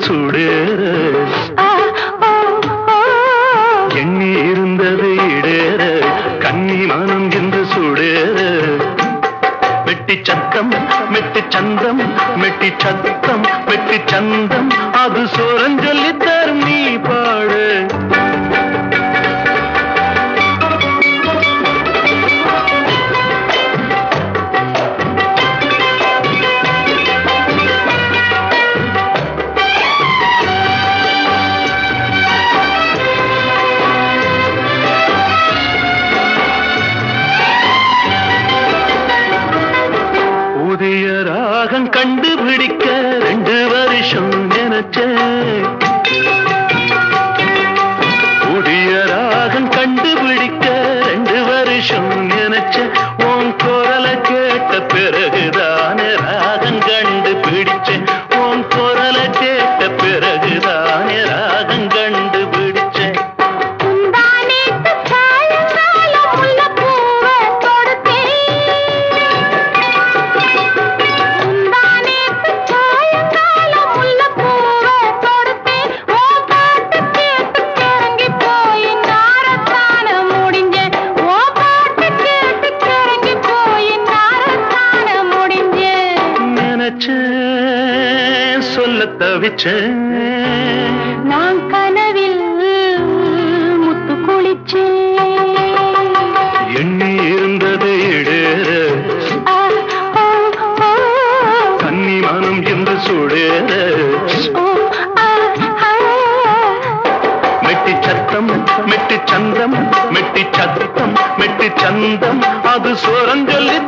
சுடு. எண்ணி இருந்தது இடேற கண்ணி மனம் என்று சுடேற மெட்டி சத்தம் மெட்டி சந்தம் மெட்டி சத்தம் மெட்டி சந்தம் அது தாகம் கண்டுபிடிக்க ரெண்டு வருஷம் நினைச்சேன் புதிய ராகம் கண்டுபிடிக்க ரெண்டு வருஷம் நினைச்சேன் சொல்ல தவிச்ச நான் கனவில் முத்து குளிச்சு. எண்ணி இருந்தது இடேற கன்னி மனம் என்று சுடேற. மெட்டி சத்தம் மெட்டி சந்தம் மெட்டி சத்தம் மெட்டி சந்தம். அது சுரஞ்சொல்லி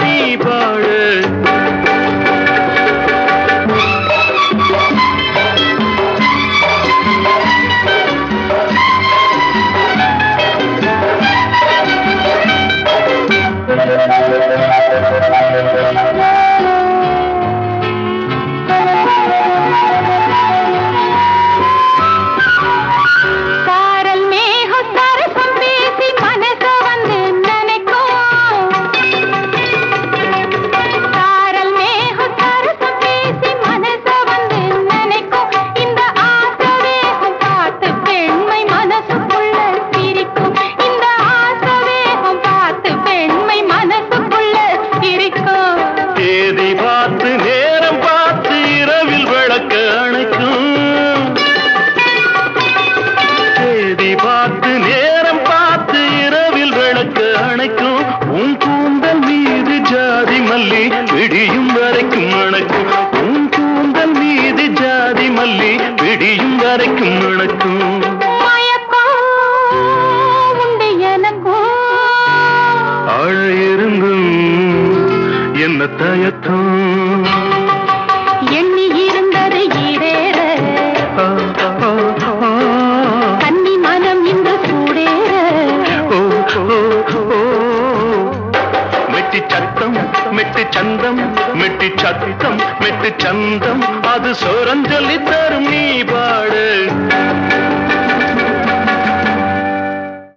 நீ பாடு. Thank you. விடியும் வரைக்கும் மணக்கும் உன் கூந்தல் மீது ஜாதி மல்லி விடியும் வரைக்கும் மணக்கும் அழையிருந்தும் என்ன தயத்தம் மெட்டி சத்தித்தம் மெட்டு சந்தம். அது சோரஞ்சொல்லி தரும் நீ பாடு.